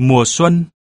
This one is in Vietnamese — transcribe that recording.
Mùa xuân.